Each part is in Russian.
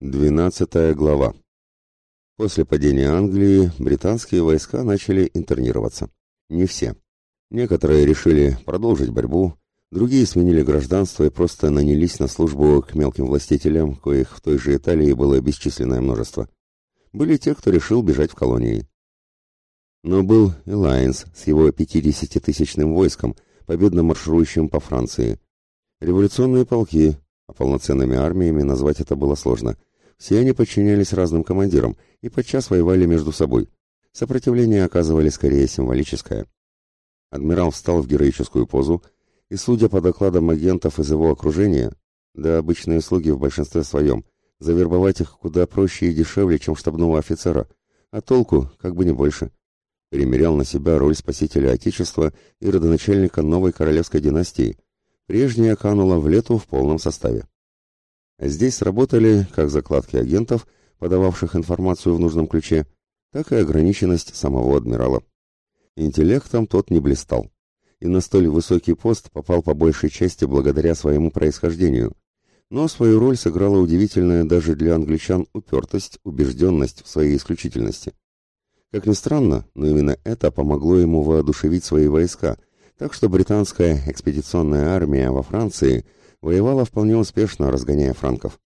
Двенадцатая глава. После падения Англии британские войска начали интернироваться. Не все. Некоторые решили продолжить борьбу, другие сменили гражданство и просто нанялись на службу к мелким властителям, коих в той же Италии было бесчисленное множество. Были те, кто решил бежать в колонии. Но был и Лайнс с его 50-тысячным войском, победно марширующим по Франции. Революционные полки, а полноценными армиями назвать это было сложно – все они подчинялись разным командирам и подчас воевали между собой. Сопротивление оказывали скорее символическое. Адмирал встал в героическую позу, и, судя по докладам агентов из его окружения, да обычные слуги в большинстве своем, завербовать их куда проще и дешевле, чем штабного офицера, а толку как бы не больше. Примерял на себя роль спасителя Отечества и родоначальника новой королевской династии. Прежняя канула в лету в полном составе. Здесь сработали как закладки агентов, подававших информацию в нужном ключе, так и ограниченность самого адмирала. Интеллектом тот не блистал, и на столь высокий пост попал по большей части благодаря своему происхождению, но свою роль сыграла удивительная даже для англичан упертость, убежденность в своей исключительности. Как ни странно, но именно это помогло ему воодушевить свои войска, так что британская экспедиционная армия во Франции – воевала вполне успешно, разгоняя франков.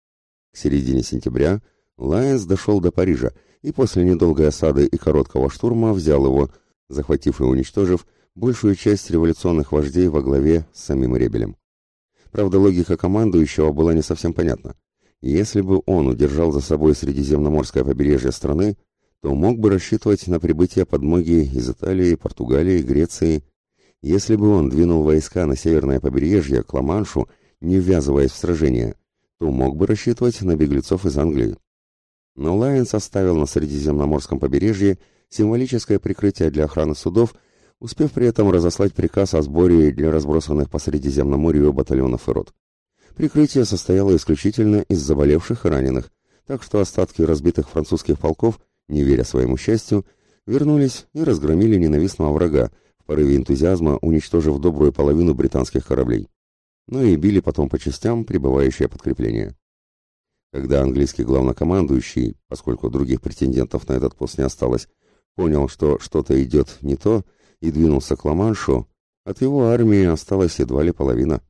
К середине сентября Лайенс дошел до Парижа и после недолгой осады и короткого штурма взял его, захватив и уничтожив большую часть революционных вождей во главе с самим Ребелем. Правда, логика командующего была не совсем понятна. Если бы он удержал за собой Средиземноморское побережье страны, то мог бы рассчитывать на прибытие подмоги из Италии, Португалии, Греции. Если бы он двинул войска на северное побережье, к Ла-Маншу не ввязываясь в сражение, то мог бы рассчитывать на беглецов из Англии. Но Лайенс оставил на Средиземноморском побережье символическое прикрытие для охраны судов, успев при этом разослать приказ о сборе для разбросанных по Средиземноморью батальонов и рот. Прикрытие состояло исключительно из заболевших и раненых, так что остатки разбитых французских полков, не веря своему счастью, вернулись и разгромили ненавистного врага, в порыве энтузиазма уничтожив добрую половину британских кораблей но и били потом по частям прибывающее подкрепление. Когда английский главнокомандующий, поскольку других претендентов на этот пост не осталось, понял, что что-то идет не то, и двинулся к Ла-Маншу, от его армии осталась едва ли половина.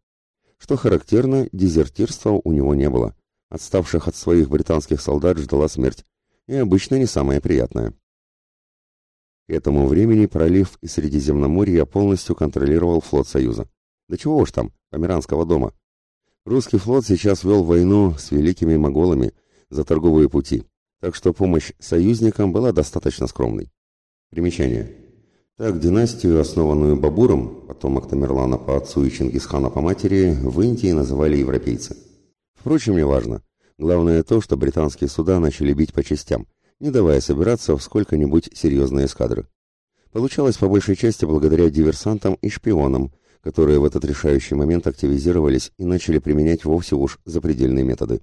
Что характерно, дезертирства у него не было. Отставших от своих британских солдат ждала смерть, и обычно не самая приятная. К этому времени пролив и Средиземноморье полностью контролировал флот Союза. Да чего уж там, Померанского дома. Русский флот сейчас вел войну с великими моголами за торговые пути, так что помощь союзникам была достаточно скромной. Примечание. Так династию, основанную Бабуром, потомок Тамерлана по отцу и Чингисхана по матери, в Индии называли европейцы. Впрочем, не важно. Главное то, что британские суда начали бить по частям, не давая собираться в сколько-нибудь серьезные эскадры. Получалось по большей части благодаря диверсантам и шпионам, которые в этот решающий момент активизировались и начали применять вовсе уж запредельные методы.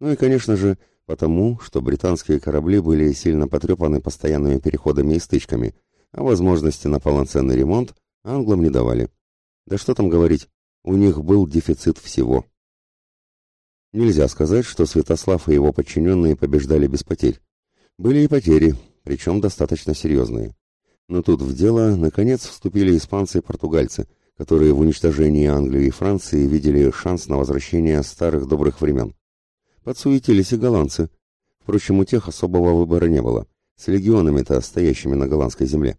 Ну и, конечно же, потому, что британские корабли были сильно потрепаны постоянными переходами и стычками, а возможности на полноценный ремонт англам не давали. Да что там говорить, у них был дефицит всего. Нельзя сказать, что Святослав и его подчиненные побеждали без потерь. Были и потери, причем достаточно серьезные. Но тут в дело, наконец, вступили испанцы и португальцы – которые в уничтожении Англии и Франции видели шанс на возвращение старых добрых времен. Подсуетились и голландцы. Впрочем, у тех особого выбора не было, с легионами-то, стоящими на голландской земле.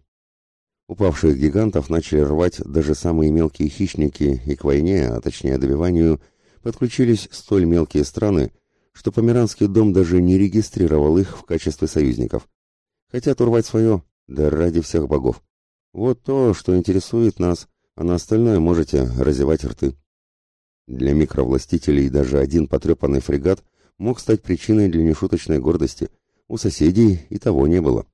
Упавших гигантов начали рвать даже самые мелкие хищники, и к войне, а точнее добиванию, подключились столь мелкие страны, что Померанский дом даже не регистрировал их в качестве союзников. Хотят урвать свое, да ради всех богов. Вот то, что интересует нас, а на остальное можете разевать рты. Для микровластителей даже один потрепанный фрегат мог стать причиной для нешуточной гордости. У соседей и того не было.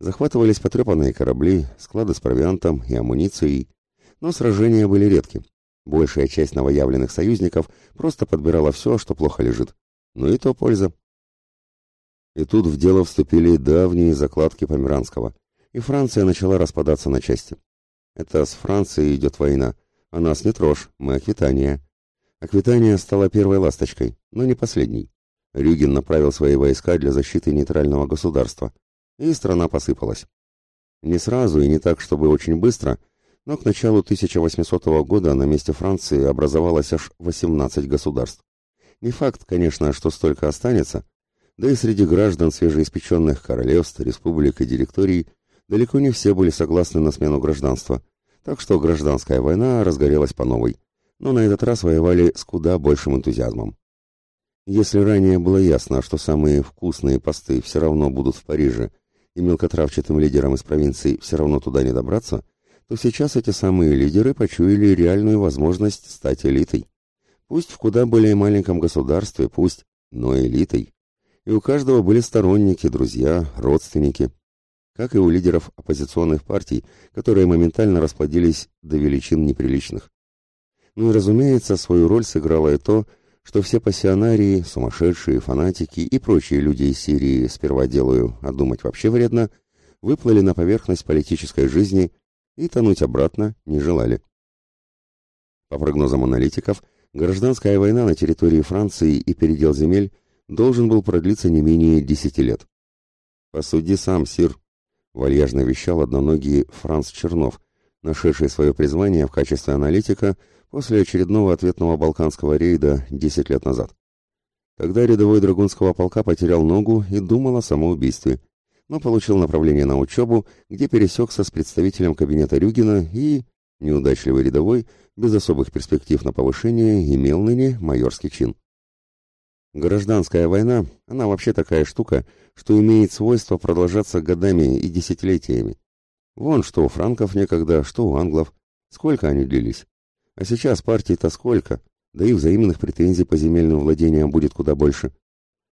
Захватывались потрепанные корабли, склады с провиантом и амуницией, но сражения были редки. Большая часть новоявленных союзников просто подбирала все, что плохо лежит. Ну и то польза. И тут в дело вступили давние закладки Померанского, и Франция начала распадаться на части. Это с Францией идет война, а нас не трожь, мы Аквитания. Аквитания стала первой ласточкой, но не последней. Рюгин направил свои войска для защиты нейтрального государства, и страна посыпалась. Не сразу и не так, чтобы очень быстро, но к началу 1800 года на месте Франции образовалось аж 18 государств. Не факт, конечно, что столько останется, да и среди граждан свежеиспеченных королевств, республик и директорий далеко не все были согласны на смену гражданства, так что гражданская война разгорелась по новой, но на этот раз воевали с куда большим энтузиазмом. Если ранее было ясно, что самые вкусные посты все равно будут в Париже, и мелкотравчатым лидерам из провинций все равно туда не добраться, то сейчас эти самые лидеры почуяли реальную возможность стать элитой. Пусть в куда более маленьком государстве, пусть, но элитой. И у каждого были сторонники, друзья, родственники. Как и у лидеров оппозиционных партий, которые моментально расплодились до величин неприличных. Ну и, разумеется, свою роль сыграло и то, что все пассионарии, сумасшедшие, фанатики и прочие люди из Сирии сперва делаю, а думать вообще вредно, выплыли на поверхность политической жизни и тонуть обратно не желали. По прогнозам аналитиков, гражданская война на территории Франции и передел земель должен был продлиться не менее десяти лет. «Посуди сам, сир», — вальяжно вещал одноногий Франц Чернов, нашедший свое призвание в качестве аналитика после очередного ответного балканского рейда 10 лет назад. Тогда рядовой драгунского полка потерял ногу и думал о самоубийстве, но получил направление на учебу, где пересекся с представителем кабинета Рюгина и, неудачливый рядовой, без особых перспектив на повышение, имел ныне майорский чин. Гражданская война, она вообще такая штука, что имеет свойство продолжаться годами и десятилетиями. Вон что у франков некогда, что у англов. Сколько они длились? А сейчас партий-то сколько, да и взаимных претензий по земельным владениям будет куда больше.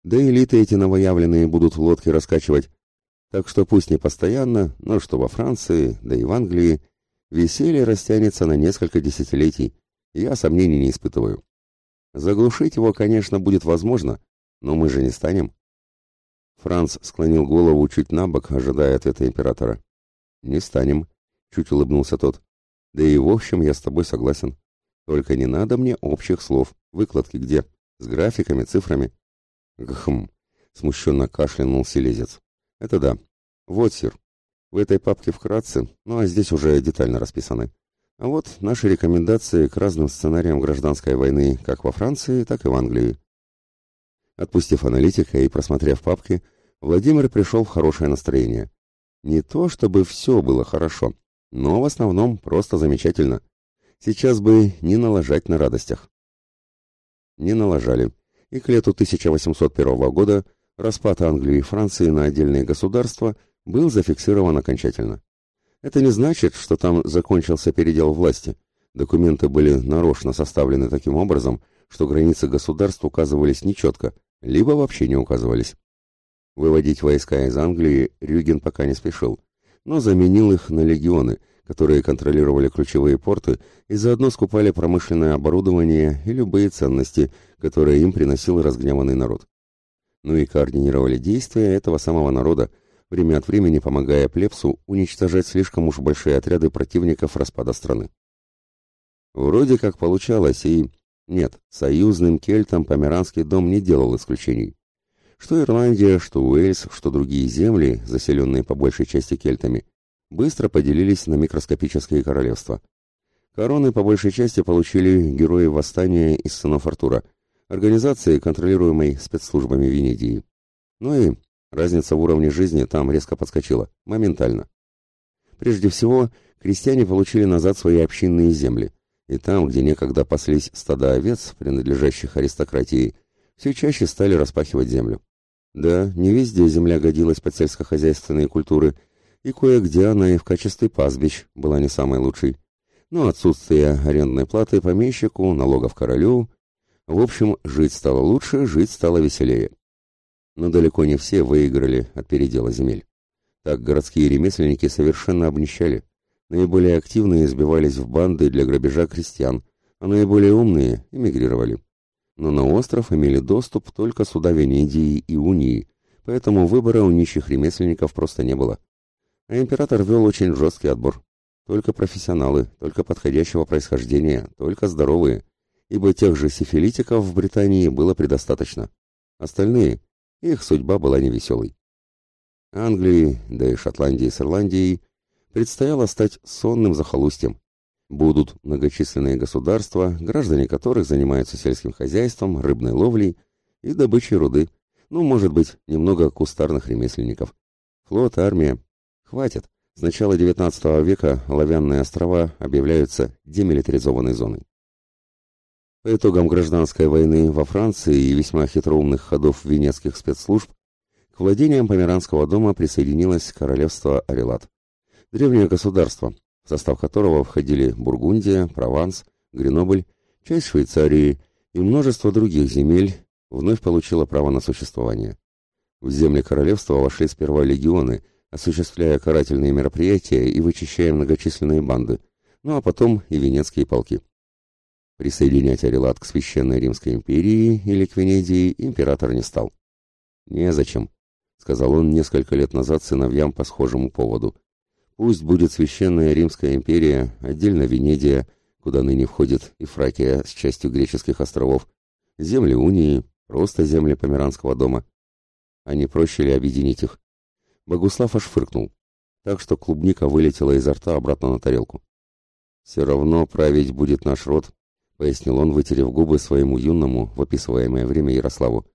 Да и элиты эти новоявленные будут в лодке раскачивать. Так что пусть не постоянно, но что во Франции, да и в Англии, веселье растянется на несколько десятилетий, я сомнений не испытываю. Заглушить его, конечно, будет возможно, но мы же не станем. Франц склонил голову чуть на бок, ожидая ответа императора. «Не станем», — чуть улыбнулся тот. Да и в общем я с тобой согласен. Только не надо мне общих слов. Выкладки где? С графиками, цифрами? Гхм. Смущенно кашлянул селезец. Это да. Вот, сир. В этой папке вкратце, ну а здесь уже детально расписаны. А вот наши рекомендации к разным сценариям гражданской войны как во Франции, так и в Англии. Отпустив аналитика и просмотрев папки, Владимир пришел в хорошее настроение. Не то, чтобы все было хорошо, но в основном просто замечательно. Сейчас бы не налажать на радостях. Не налажали. И к лету 1801 года распад Англии и Франции на отдельные государства был зафиксирован окончательно. Это не значит, что там закончился передел власти. Документы были нарочно составлены таким образом, что границы государств указывались нечетко, либо вообще не указывались. Выводить войска из Англии Рюген пока не спешил но заменил их на легионы, которые контролировали ключевые порты и заодно скупали промышленное оборудование и любые ценности, которые им приносил разгневанный народ. Ну и координировали действия этого самого народа, время от времени помогая плебсу уничтожать слишком уж большие отряды противников распада страны. Вроде как получалось, и... Нет, союзным кельтам Померанский дом не делал исключений. Что Ирландия, что Уэльс, что другие земли, заселенные по большей части кельтами, быстро поделились на микроскопические королевства. Короны по большей части получили герои восстания из сынов Артура, организации, контролируемой спецслужбами Венедии. Ну и разница в уровне жизни там резко подскочила, моментально. Прежде всего, крестьяне получили назад свои общинные земли, и там, где некогда паслись стада овец, принадлежащих аристократии, все чаще стали распахивать землю. Да, не везде земля годилась под сельскохозяйственные культуры, и кое-где она и в качестве пастбищ была не самой лучшей. Но отсутствие арендной платы помещику, налогов королю... В общем, жить стало лучше, жить стало веселее. Но далеко не все выиграли от передела земель. Так городские ремесленники совершенно обнищали. Наиболее активные сбивались в банды для грабежа крестьян, а наиболее умные эмигрировали но на остров имели доступ только суда Венедии и Унии, поэтому выбора у нищих ремесленников просто не было. А император вел очень жесткий отбор. Только профессионалы, только подходящего происхождения, только здоровые, ибо тех же сифилитиков в Британии было предостаточно. Остальные, их судьба была невеселой. Англии, да и Шотландии с Ирландией предстояло стать сонным захолустьем. Будут многочисленные государства, граждане которых занимаются сельским хозяйством, рыбной ловлей и добычей руды, ну, может быть, немного кустарных ремесленников. Флот, армия. Хватит. С начала XIX века Оловянные острова объявляются демилитаризованной зоной. По итогам гражданской войны во Франции и весьма хитроумных ходов венецких спецслужб к владениям Померанского дома присоединилось королевство Арелат. Древнее государство, в состав которого входили Бургундия, Прованс, Гренобль, часть Швейцарии и множество других земель, вновь получило право на существование. В земли королевства вошли сперва легионы – осуществляя карательные мероприятия и вычищая многочисленные банды, ну а потом и венецкие полки. Присоединять Арелат к Священной Римской империи или к Венедии император не стал. «Незачем», — сказал он несколько лет назад сыновьям по схожему поводу. «Пусть будет Священная Римская империя, отдельно Венедия, куда ныне входит и Фракия с частью греческих островов, земли унии, просто земли Померанского дома. А не проще ли объединить их? Богуслав аж фыркнул, так что клубника вылетела изо рта обратно на тарелку. «Все равно править будет наш род», — пояснил он, вытерев губы своему юному в описываемое время Ярославу.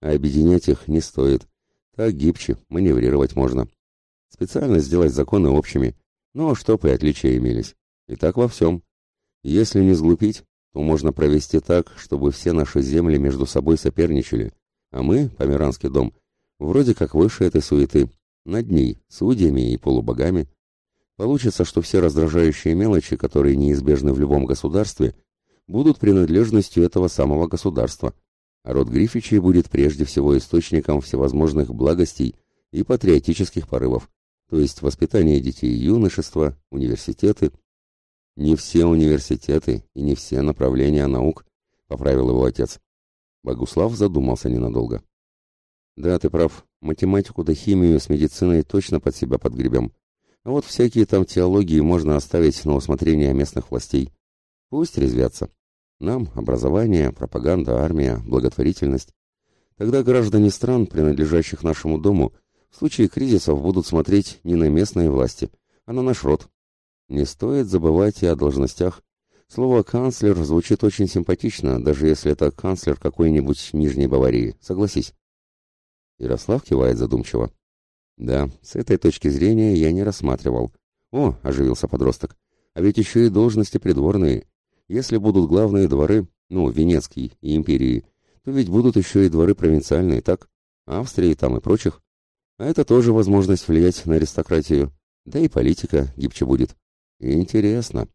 «А объединять их не стоит. Так гибче, маневрировать можно. Специально сделать законы общими, но чтоб и отличия имелись. И так во всем. Если не сглупить, то можно провести так, чтобы все наши земли между собой соперничали, а мы, Померанский дом, вроде как выше этой суеты, над ней, судьями и полубогами. Получится, что все раздражающие мелочи, которые неизбежны в любом государстве, будут принадлежностью этого самого государства, а род Грифичей будет прежде всего источником всевозможных благостей и патриотических порывов, то есть воспитание детей юношества, университеты. Не все университеты и не все направления наук, поправил его отец. Богуслав задумался ненадолго. Да, ты прав. Математику да химию с медициной точно под себя подгребем. А вот всякие там теологии можно оставить на усмотрение местных властей. Пусть резвятся. Нам образование, пропаганда, армия, благотворительность. Тогда граждане стран, принадлежащих нашему дому, в случае кризисов будут смотреть не на местные власти, а на наш род. Не стоит забывать и о должностях. Слово «канцлер» звучит очень симпатично, даже если это канцлер какой-нибудь Нижней Баварии, согласись. Ярослав кивает задумчиво. Да, с этой точки зрения я не рассматривал. О, оживился подросток. А ведь еще и должности придворные. Если будут главные дворы, ну, Венецкий и империи, то ведь будут еще и дворы провинциальные, так? Австрии там и прочих. А это тоже возможность влиять на аристократию. Да и политика гибче будет. Интересно.